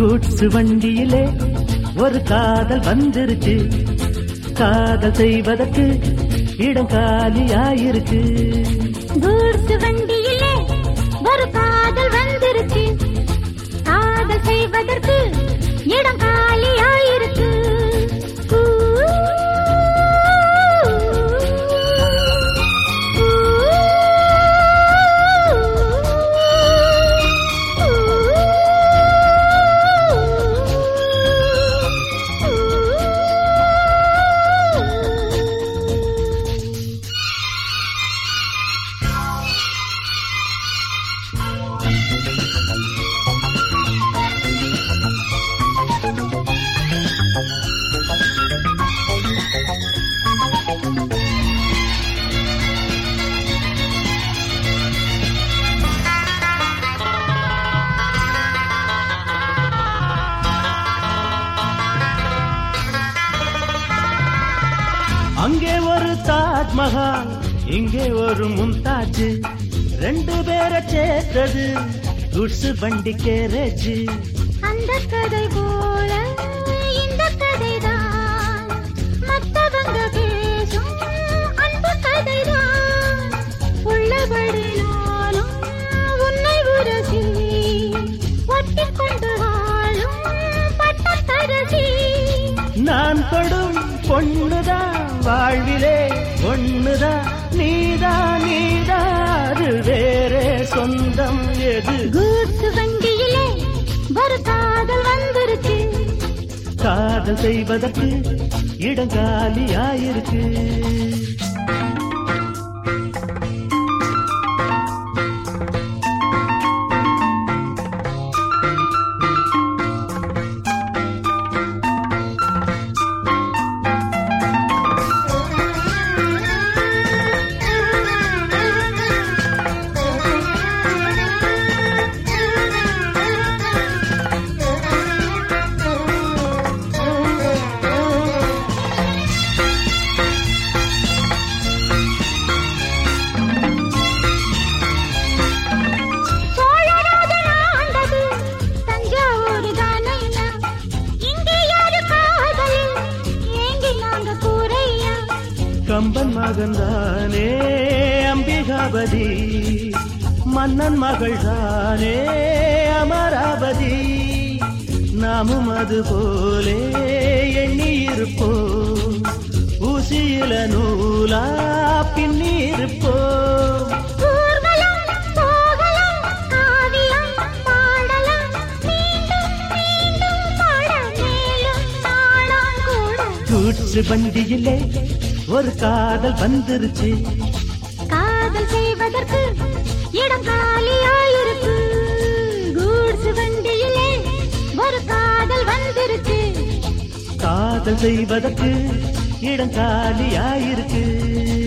Goods வண்டியிலே ஒரு காதல் வந்துருச்சு காதல் செய்வதற்கு இடம் காலியாயிருக்கு. கூட்ஸ் மகான். இங்கே ஒரு மும்தாஜ். ரெண்டு பேரை சேர்த்தது. குட்ஸ் வண்டி கேரேஜ். அந்த கதை போல நான் தொடும் பொண்ணுதான் வாழ்விலே ஒண்ணுதான் நீதா நீதா அது வேறே சொந்தம் எது? கூட்ஸ் வண்டியிலே ஒரு காதல் வந்துருச்சு. காதல் செய்வதற்கு இடம் காலியாயிருக்கு. மகன்தானே அம்பிகாபதி. மன்னன் மகள் தானே அமராவதி நாமும் அது போலே எண்ணி இருப்போம் ஊசியில நூலா பின்னி இருப்போம் ஊர்வலம் போகலாம் காவியம் பாடலாம் மீண்டும் மீண்டும் பாட மேலும் நாளாம் கூட கூற்று ஒரு காதல் வந்துருச்சு. காதல் செய்வதற்கு இடம் காலியாயிருக்கு. கூட்ஸ் வண்டியிலே ஒரு காதல் வந்துருச்சு. காதல் செய்வதற்கு இடம் காலியாயிருக்கு.